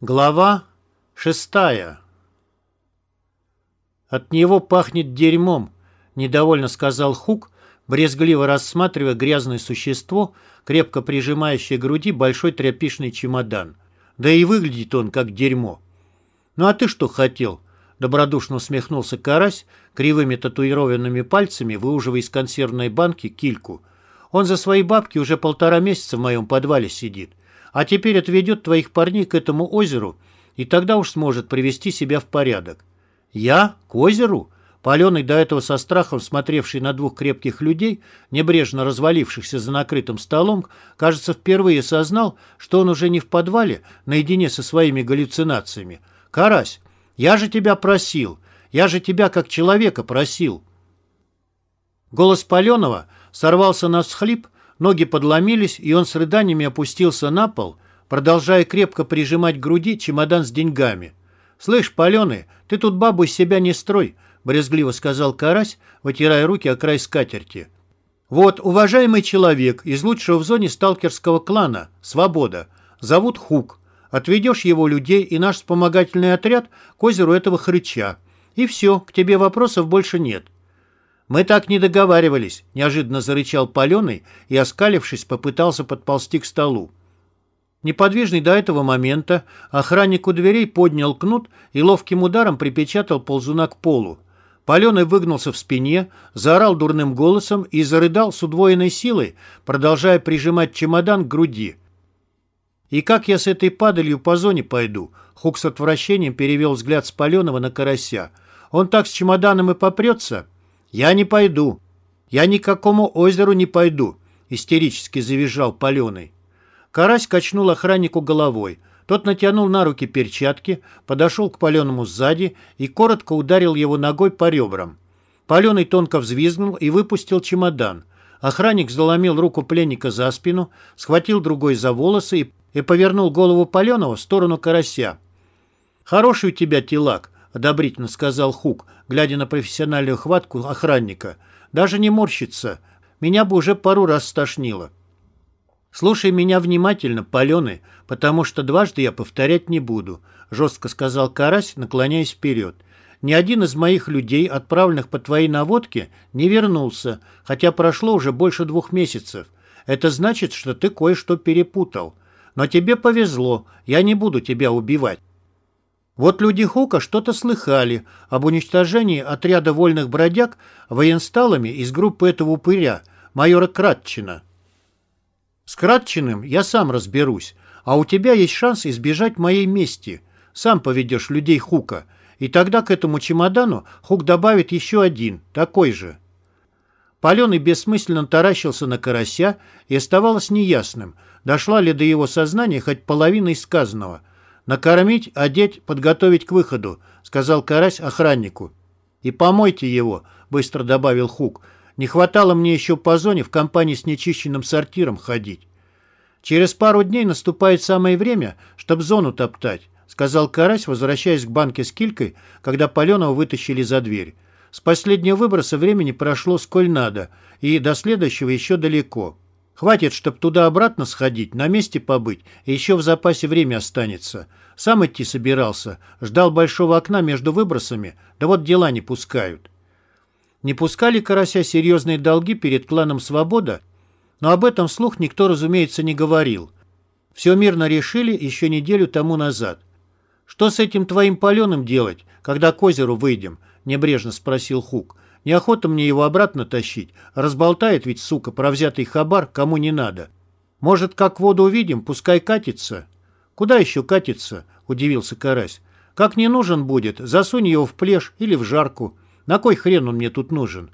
Глава шестая «От него пахнет дерьмом», — недовольно сказал Хук, брезгливо рассматривая грязное существо, крепко прижимающее к груди большой тряпишный чемодан. Да и выглядит он как дерьмо. «Ну а ты что хотел?» — добродушно усмехнулся Карась, кривыми татуированными пальцами выуживая из консервной банки кильку. «Он за свои бабки уже полтора месяца в моем подвале сидит а теперь отведет твоих парней к этому озеру, и тогда уж сможет привести себя в порядок. Я? К озеру? Паленый, до этого со страхом смотревший на двух крепких людей, небрежно развалившихся за накрытым столом, кажется, впервые осознал, что он уже не в подвале, наедине со своими галлюцинациями. «Карась, я же тебя просил! Я же тебя как человека просил!» Голос Паленова сорвался на всхлип, Ноги подломились, и он с рыданиями опустился на пол, продолжая крепко прижимать к груди чемодан с деньгами. «Слышь, паленый, ты тут бабу из себя не строй», — брезгливо сказал Карась, вытирая руки о край скатерти. «Вот, уважаемый человек из лучшего в зоне сталкерского клана, Свобода, зовут Хук. Отведешь его людей и наш вспомогательный отряд к озеру этого хрыча. И все, к тебе вопросов больше нет». «Мы так не договаривались», — неожиданно зарычал Паленый и, оскалившись, попытался подползти к столу. Неподвижный до этого момента, охранник у дверей поднял кнут и ловким ударом припечатал ползуна к полу. Паленый выгнулся в спине, заорал дурным голосом и зарыдал с удвоенной силой, продолжая прижимать чемодан к груди. «И как я с этой падалью по зоне пойду?» Хук с отвращением перевел взгляд с Паленова на карася. «Он так с чемоданом и попрется?» «Я не пойду. Я ни к какому озеру не пойду», — истерически завизжал Паленый. Карась качнул охраннику головой. Тот натянул на руки перчатки, подошел к Паленому сзади и коротко ударил его ногой по ребрам. Паленый тонко взвизгнул и выпустил чемодан. Охранник заломил руку пленника за спину, схватил другой за волосы и, и повернул голову Паленого в сторону карася. «Хороший у тебя телак», — одобрительно сказал Хук, глядя на профессиональную хватку охранника. «Даже не морщится. Меня бы уже пару раз стошнило». «Слушай меня внимательно, паленый, потому что дважды я повторять не буду», — жестко сказал Карась, наклоняясь вперед. «Ни один из моих людей, отправленных по твоей наводке, не вернулся, хотя прошло уже больше двух месяцев. Это значит, что ты кое-что перепутал. Но тебе повезло, я не буду тебя убивать. Вот люди Хука что-то слыхали об уничтожении отряда вольных бродяг военсталами из группы этого упыря, майора Кратчина. С Кратчиным я сам разберусь, а у тебя есть шанс избежать моей мести. Сам поведешь людей Хука, и тогда к этому чемодану Хук добавит еще один, такой же. Паленый бессмысленно таращился на карася, и оставалось неясным, дошла ли до его сознания хоть половина из сказанного – «Накормить, одеть, подготовить к выходу», — сказал Карась охраннику. «И помойте его», — быстро добавил Хук. «Не хватало мне еще по зоне в компании с нечищенным сортиром ходить». «Через пару дней наступает самое время, чтобы зону топтать», — сказал Карась, возвращаясь к банке с килькой, когда Паленова вытащили за дверь. «С последнего выброса времени прошло сколь надо, и до следующего еще далеко». Хватит, чтоб туда-обратно сходить, на месте побыть, и еще в запасе время останется. Сам идти собирался, ждал большого окна между выбросами, да вот дела не пускают. Не пускали Карася серьезные долги перед кланом «Свобода», но об этом вслух никто, разумеется, не говорил. Все мирно решили еще неделю тому назад. «Что с этим твоим паленым делать, когда к озеру выйдем?» – небрежно спросил Хук. Неохота мне его обратно тащить. Разболтает ведь, сука, про взятый хабар, кому не надо. Может, как воду увидим, пускай катится. Куда еще катится? Удивился Карась. Как не нужен будет, засунь его в плешь или в жарку. На кой хрен он мне тут нужен?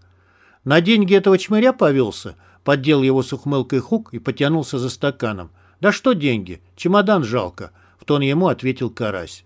На деньги этого чмыря повелся? Поддел его с ухмылкой хук и потянулся за стаканом. Да что деньги? Чемодан жалко. В тон ему ответил Карась.